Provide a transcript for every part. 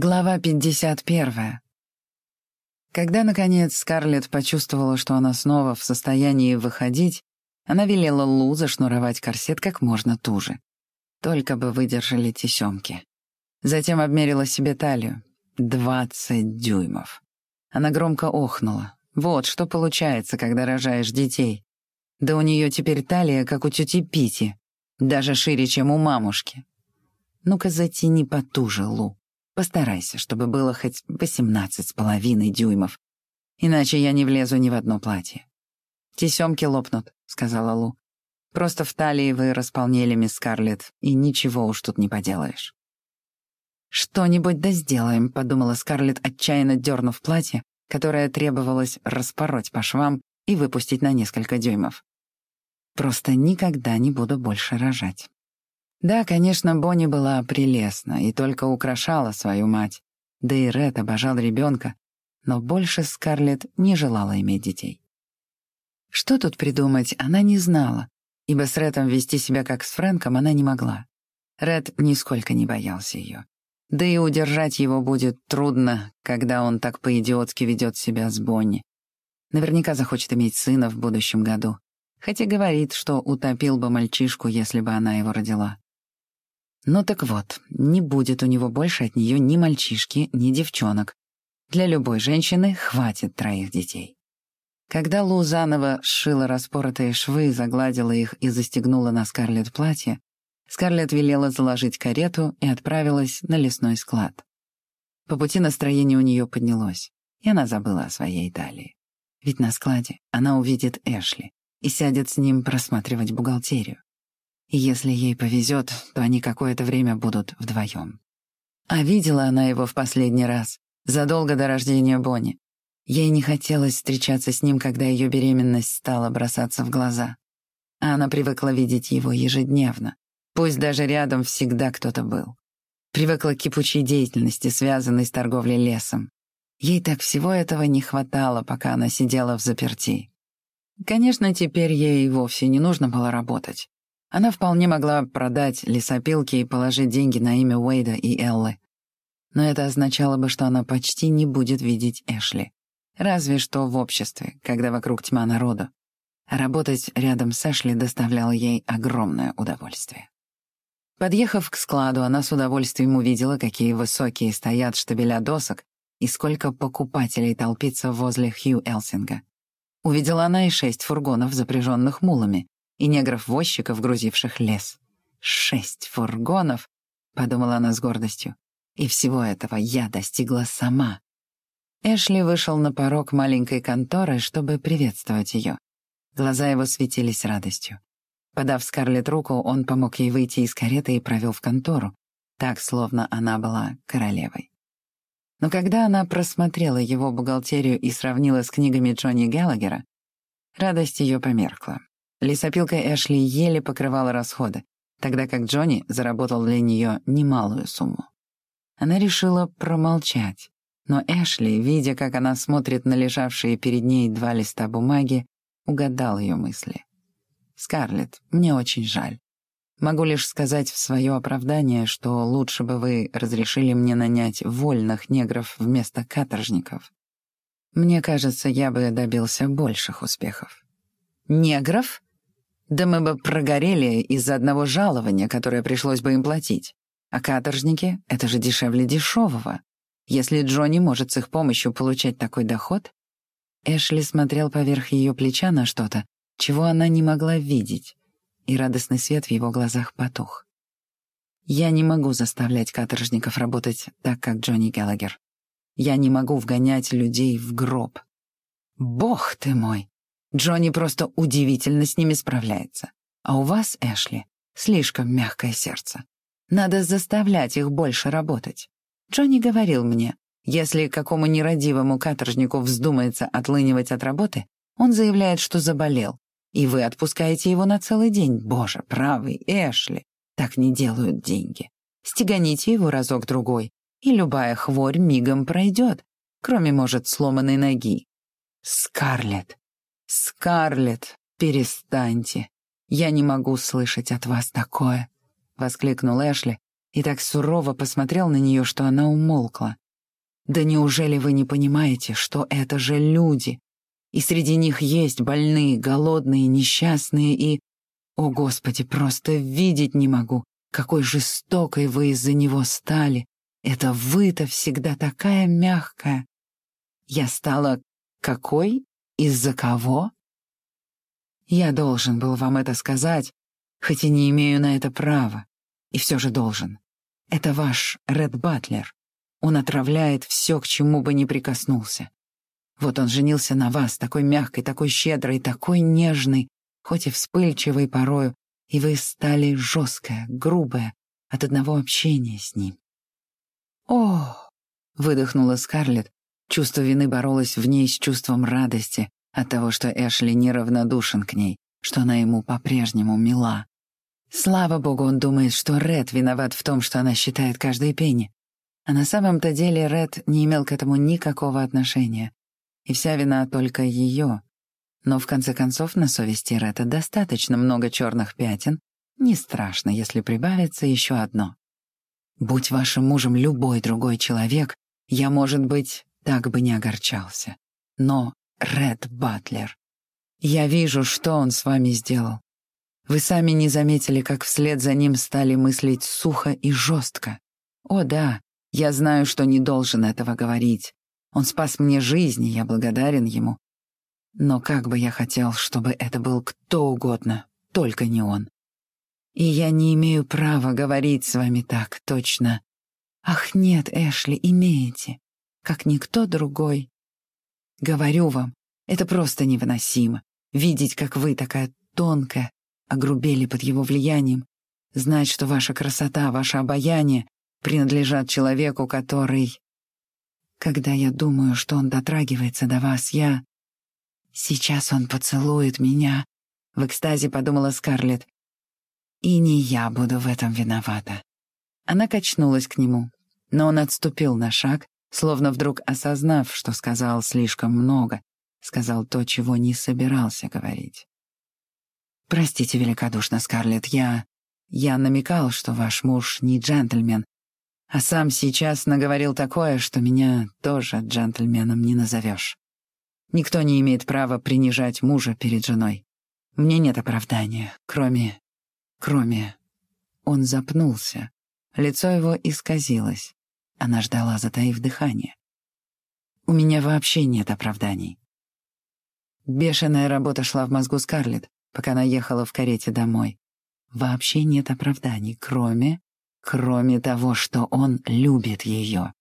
Глава 51. Когда, наконец, Скарлетт почувствовала, что она снова в состоянии выходить, она велела Лу зашнуровать корсет как можно туже. Только бы выдержали тесемки. Затем обмерила себе талию. Двадцать дюймов. Она громко охнула. Вот что получается, когда рожаешь детей. Да у нее теперь талия, как у тети Пити. Даже шире, чем у мамушки. Ну-ка затяни потуже, Лу. Постарайся, чтобы было хоть восемнадцать с половиной дюймов. Иначе я не влезу ни в одно платье. «Тесемки лопнут», — сказала Лу. «Просто в талии вы располнели, мисс Скарлетт, и ничего уж тут не поделаешь». «Что-нибудь да сделаем», — подумала Скарлетт, отчаянно дернув платье, которое требовалось распороть по швам и выпустить на несколько дюймов. «Просто никогда не буду больше рожать». Да, конечно, Бонни была прелестна и только украшала свою мать. Да и Ред обожал ребенка, но больше Скарлетт не желала иметь детей. Что тут придумать, она не знала, ибо с Редом вести себя как с Фрэнком она не могла. Ред нисколько не боялся ее. Да и удержать его будет трудно, когда он так по-идиотски ведет себя с Бонни. Наверняка захочет иметь сына в будущем году, хотя говорит, что утопил бы мальчишку, если бы она его родила. Ну так вот, не будет у него больше от нее ни мальчишки, ни девчонок. Для любой женщины хватит троих детей. Когда Лу заново сшила распоротые швы, загладила их и застегнула на Скарлетт платье, Скарлетт велела заложить карету и отправилась на лесной склад. По пути настроение у нее поднялось, и она забыла о своей Италии. Ведь на складе она увидит Эшли и сядет с ним просматривать бухгалтерию. И если ей повезет, то они какое-то время будут вдвоем. А видела она его в последний раз, задолго до рождения Бонни. Ей не хотелось встречаться с ним, когда ее беременность стала бросаться в глаза. А она привыкла видеть его ежедневно, пусть даже рядом всегда кто-то был. Привыкла к кипучей деятельности, связанной с торговлей лесом. Ей так всего этого не хватало, пока она сидела в заперти. Конечно, теперь ей вовсе не нужно было работать. Она вполне могла продать лесопилки и положить деньги на имя Уэйда и Эллы. Но это означало бы, что она почти не будет видеть Эшли. Разве что в обществе, когда вокруг тьма народу. А работать рядом с Эшли доставляло ей огромное удовольствие. Подъехав к складу, она с удовольствием увидела, какие высокие стоят штабеля досок и сколько покупателей толпится возле Хью Элсинга. Увидела она и шесть фургонов, запряженных мулами, и негров-возчиков, грузивших лес. «Шесть фургонов!» — подумала она с гордостью. «И всего этого я достигла сама». Эшли вышел на порог маленькой конторы, чтобы приветствовать ее. Глаза его светились радостью. Подав Скарлетт руку, он помог ей выйти из кареты и провел в контору, так, словно она была королевой. Но когда она просмотрела его бухгалтерию и сравнила с книгами Джонни Геллагера, радость ее померкла. Лесопилка Эшли еле покрывала расходы, тогда как Джонни заработал для нее немалую сумму. Она решила промолчать, но Эшли, видя, как она смотрит на лежавшие перед ней два листа бумаги, угадал ее мысли. «Скарлетт, мне очень жаль. Могу лишь сказать в свое оправдание, что лучше бы вы разрешили мне нанять вольных негров вместо каторжников. Мне кажется, я бы добился больших успехов». «Негров?» Да мы бы прогорели из-за одного жалования, которое пришлось бы им платить. А каторжники — это же дешевле дешевого. Если Джонни может с их помощью получать такой доход... Эшли смотрел поверх ее плеча на что-то, чего она не могла видеть, и радостный свет в его глазах потух. «Я не могу заставлять каторжников работать так, как Джонни Геллагер. Я не могу вгонять людей в гроб. Бог ты мой! Джонни просто удивительно с ними справляется. А у вас, Эшли, слишком мягкое сердце. Надо заставлять их больше работать. Джонни говорил мне, если какому нерадивому каторжнику вздумается отлынивать от работы, он заявляет, что заболел, и вы отпускаете его на целый день. Боже, правый, Эшли, так не делают деньги. Стеганите его разок-другой, и любая хворь мигом пройдет, кроме, может, сломанной ноги. Скарлетт, «Скарлетт, перестаньте. Я не могу слышать от вас такое», — воскликнул Эшли, и так сурово посмотрел на нее, что она умолкла. «Да неужели вы не понимаете, что это же люди? И среди них есть больные, голодные, несчастные и... О, Господи, просто видеть не могу, какой жестокой вы из-за него стали. Это вы-то всегда такая мягкая. Я стала какой? Из-за кого? Я должен был вам это сказать, хоть и не имею на это права. И все же должен. Это ваш Ред Батлер. Он отравляет все, к чему бы ни прикоснулся. Вот он женился на вас, такой мягкой, такой щедрой, такой нежной, хоть и вспыльчивой порою, и вы стали жесткая, грубая от одного общения с ним. «О!» — выдохнула Скарлетт. Чувство вины боролось в ней с чувством радости от того, что Эшли неравнодушен к ней, что она ему по-прежнему мила. Слава богу, он думает, что Ред виноват в том, что она считает каждой пенни. А на самом-то деле Ред не имел к этому никакого отношения и вся вина только ее. Но в конце концов на совести Ретта достаточно много черных пятен, не страшно, если прибавится еще одно. Будь вашим мужем любой другой человек, я, может быть, так бы не огорчался. Но Ред Батлер... Я вижу, что он с вами сделал. Вы сами не заметили, как вслед за ним стали мыслить сухо и жестко. О да, я знаю, что не должен этого говорить, он спас мне жизнь, и я благодарен ему. Но как бы я хотел, чтобы это был кто угодно, только не он. И я не имею права говорить с вами так точно. Ах нет, Эшли, имеете, как никто другой. Говорю вам, это просто невыносимо. Видеть, как вы такая тонкая, огрубели под его влиянием, знать, что ваша красота, ваше обаяние принадлежат человеку, который... Когда я думаю, что он дотрагивается до вас, я... Сейчас он поцелует меня, — в экстазе подумала Скарлетт. И не я буду в этом виновата. Она качнулась к нему, но он отступил на шаг, словно вдруг осознав, что сказал слишком много, сказал то, чего не собирался говорить. «Простите великодушно, Скарлетт, я... Я намекал, что ваш муж не джентльмен, а сам сейчас наговорил такое, что меня тоже джентльменом не назовешь. Никто не имеет права принижать мужа перед женой. Мне нет оправдания, кроме... кроме... Он запнулся. Лицо его исказилось. Она ждала, затаив дыхание. У меня вообще нет оправданий. Бешеная работа шла в мозгу Скарлетт, пока она ехала в карете домой. Вообще нет оправданий, кроме Кроме того, что он любит ее.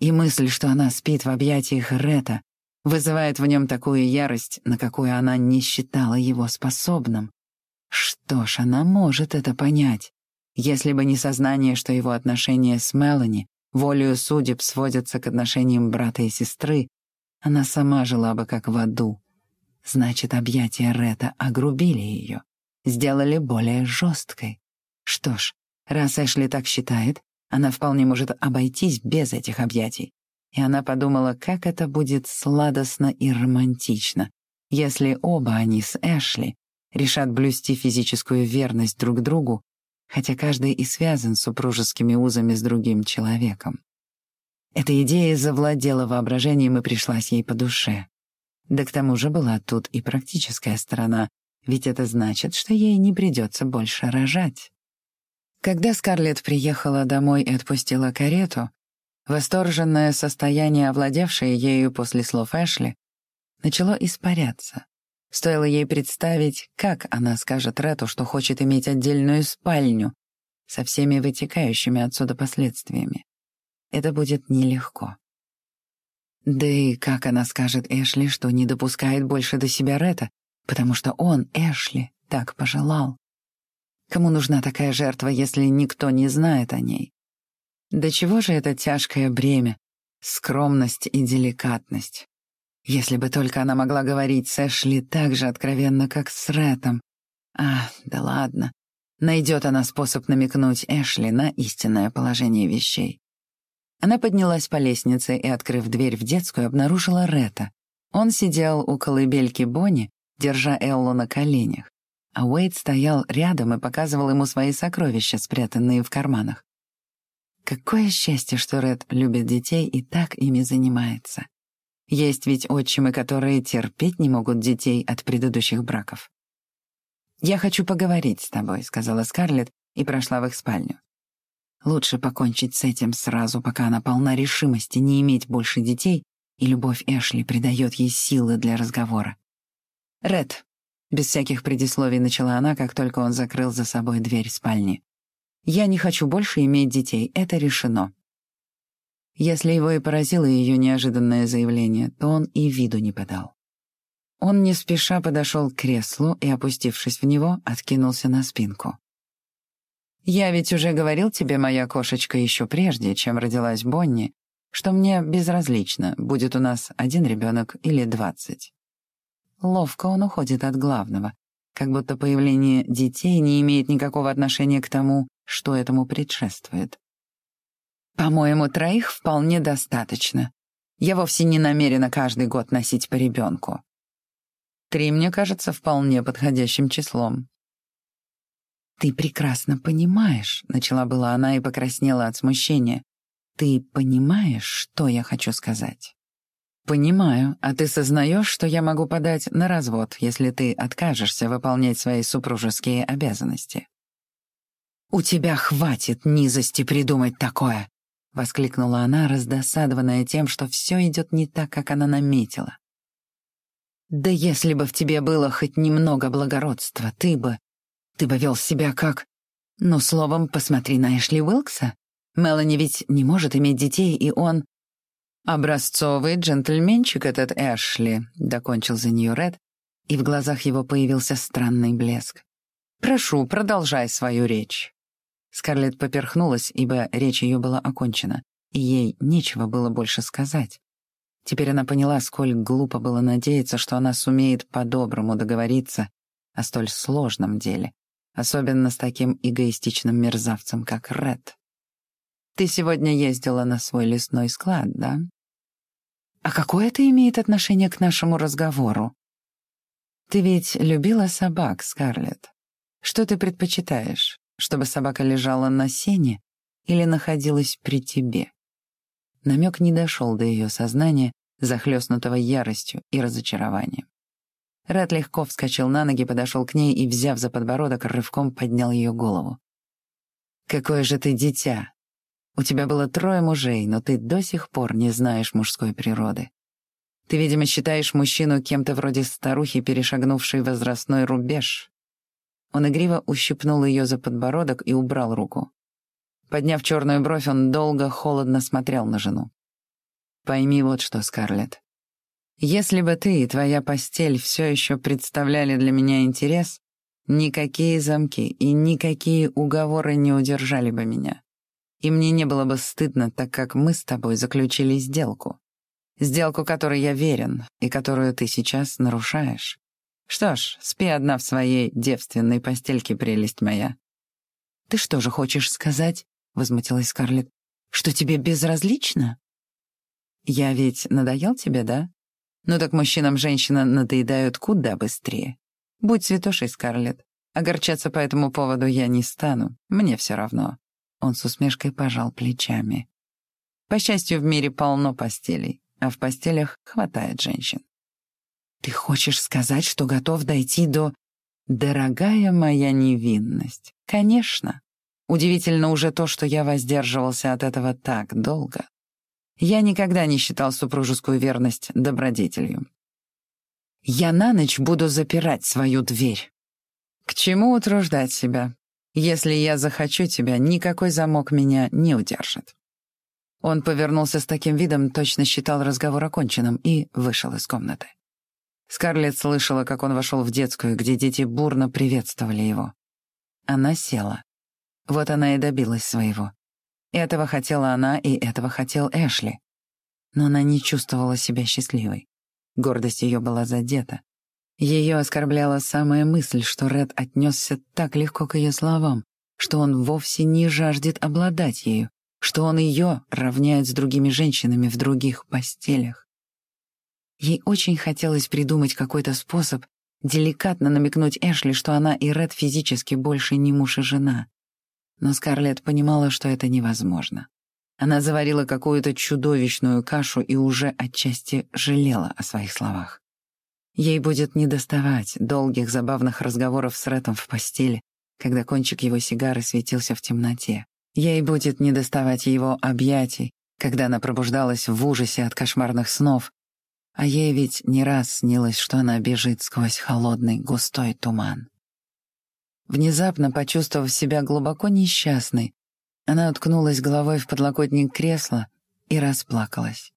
И мысль, что она спит в объятиях Рета, вызывает в нем такую ярость, на какую она не считала его способным. Что ж, она может это понять. Если бы не сознание, что его отношения с Мелани волею судеб сводятся к отношениям брата и сестры, она сама жила бы как в аду. Значит, объятия Рета огрубили ее, сделали более жесткой. Что ж, Раз Эшли так считает, она вполне может обойтись без этих объятий. И она подумала, как это будет сладостно и романтично, если оба они с Эшли решат блюсти физическую верность друг другу, хотя каждый и связан супружескими узами с другим человеком. Эта идея завладела воображением и пришлась ей по душе. Да к тому же была тут и практическая сторона, ведь это значит, что ей не придется больше рожать. Когда Скарлетт приехала домой и отпустила карету, восторженное состояние, овладевшее ею после слов Эшли, начало испаряться. Стоило ей представить, как она скажет Рету, что хочет иметь отдельную спальню со всеми вытекающими отсюда последствиями. Это будет нелегко. Да и как она скажет Эшли, что не допускает больше до себя Рета, потому что он, Эшли, так пожелал. Кому нужна такая жертва, если никто не знает о ней? До чего же это тяжкое бремя, скромность и деликатность? Если бы только она могла говорить с Эшли так же откровенно, как с Рэтом. А, да ладно. Найдет она способ намекнуть Эшли на истинное положение вещей. Она поднялась по лестнице и, открыв дверь в детскую, обнаружила Ретта. Он сидел у колыбельки Бонни, держа Эллу на коленях а Уэйд стоял рядом и показывал ему свои сокровища, спрятанные в карманах. Какое счастье, что Ред любит детей и так ими занимается. Есть ведь отчимы, которые терпеть не могут детей от предыдущих браков. «Я хочу поговорить с тобой», — сказала Скарлетт и прошла в их спальню. Лучше покончить с этим сразу, пока она полна решимости не иметь больше детей, и любовь Эшли придает ей силы для разговора. «Ред», — без всяких предисловий начала она, как только он закрыл за собой дверь спальни. «Я не хочу больше иметь детей, это решено». Если его и поразило ее неожиданное заявление, то он и виду не подал. Он не спеша подошел к креслу и, опустившись в него, откинулся на спинку. «Я ведь уже говорил тебе, моя кошечка, еще прежде, чем родилась Бонни, что мне безразлично, будет у нас один ребенок или двадцать. Ловко он уходит от главного, как будто появление детей не имеет никакого отношения к тому, что этому предшествует. По-моему, троих вполне достаточно. Я вовсе не намерена каждый год носить по ребенку. Три мне кажется вполне подходящим числом. «Ты прекрасно понимаешь», — начала была она и покраснела от смущения. «Ты понимаешь, что я хочу сказать?» «Понимаю, а ты сознаешь, что я могу подать на развод, если ты откажешься выполнять свои супружеские обязанности?» «У тебя хватит низости придумать такое!» — воскликнула она, раздосадованная тем, что все идет не так, как она наметила. «Да если бы в тебе было хоть немного благородства, ты бы... Ты бы вел себя как... Ну, словом, посмотри на Эшли Уилкса. Мелани ведь не может иметь детей, и он... «Образцовый джентльменчик этот Эшли», — докончил за нее Ред, и в глазах его появился странный блеск. «Прошу, продолжай свою речь». Скарлетт поперхнулась, ибо речь ее была окончена, и ей нечего было больше сказать. Теперь она поняла, сколь глупо было надеяться, что она сумеет по-доброму договориться о столь сложном деле, особенно с таким эгоистичным мерзавцем, как Ред. «Ты сегодня ездила на свой лесной склад, да?» «А какое это имеет отношение к нашему разговору?» «Ты ведь любила собак, Скарлетт. Что ты предпочитаешь? Чтобы собака лежала на сене или находилась при тебе. Намек не дошел до ее сознания, захлестнутого яростью и разочарованием. Ред легко вскочил на ноги, подошел к ней и, взяв за подбородок, рывком поднял ее голову. «Какое же ты дитя! У тебя было трое мужей, но ты до сих пор не знаешь мужской природы. Ты, видимо, считаешь мужчину кем-то вроде старухи, перешагнувшей возрастной рубеж. Он игриво ущипнул ее за подбородок и убрал руку. Подняв черную бровь, он долго, холодно смотрел на жену. «Пойми вот что, Скарлетт. Если бы ты и твоя постель все еще представляли для меня интерес, никакие замки и никакие уговоры не удержали бы меня. И мне не было бы стыдно, так как мы с тобой заключили сделку. Сделку, которой я верен и которую ты сейчас нарушаешь. Что ж, спи одна в своей девственной постельке, прелесть моя. Ты что же хочешь сказать, возмутилась Скарлетт, что тебе безразлично? Я ведь надоел тебе, да? Ну так мужчинам женщина надоедают куда быстрее. Будь святошей, Скарлетт. Огорчаться по этому поводу я не стану. Мне все равно. Он с усмешкой пожал плечами. По счастью, в мире полно постелей, а в постелях хватает женщин. Ты хочешь сказать, что готов дойти до... Дорогая моя невинность. Конечно. Удивительно уже то, что я воздерживался от этого так долго. Я никогда не считал супружескую верность добродетелью. Я на ночь буду запирать свою дверь. К чему утруждать себя? Если я захочу тебя, никакой замок меня не удержит. Он повернулся с таким видом, точно считал разговор оконченным, и вышел из комнаты. Скарлетт слышала, как он вошел в детскую, где дети бурно приветствовали его. Она села. Вот она и добилась своего. Этого хотела она, и этого хотел Эшли. Но она не чувствовала себя счастливой. Гордость ее была задета. Ее оскорбляла самая мысль, что Ред отнесся так легко к ее словам, что он вовсе не жаждет обладать ею, что он ее равняет с другими женщинами в других постелях. Ей очень хотелось придумать какой-то способ деликатно намекнуть Эшли, что она и Ред физически больше не муж и жена. Но Скарлетт понимала, что это невозможно. Она заварила какую-то чудовищную кашу и уже отчасти жалела о своих словах. Ей будет недоставать долгих забавных разговоров с Рэтом в постели, когда кончик его сигары светился в темноте. Ей будет недоставать его объятий, когда она пробуждалась в ужасе от кошмарных снов, а ей ведь не раз снилось, что она бежит сквозь холодный густой туман. Внезапно, почувствовав себя глубоко несчастной, она уткнулась головой в подлокотник кресла и расплакалась.